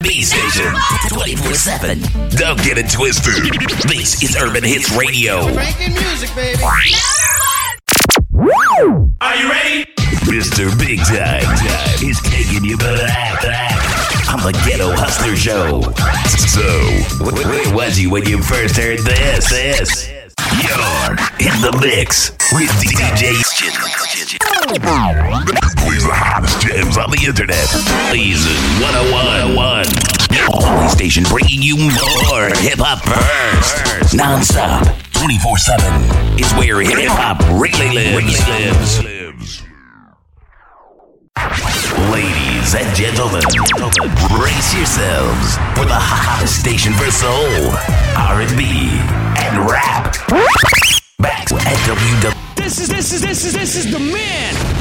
B station 24 7. Don't get it twisted. This is Urban Hits Radio. Ranking music, baby. Are you ready? Mr. Big Time is taking you back, back on the Ghetto Hustler Show. So, wh- where was you when you first heard this? This. You're in the mix with DJ on the internet. Plays 101. Your only station bringing you more hip hop first. Non-stop. 24-7 is where hip hop really lives. Ladies and gentlemen, brace yourselves for the hottest station for soul, R&B, and rap. Back at WW. This is this is this is this is the man.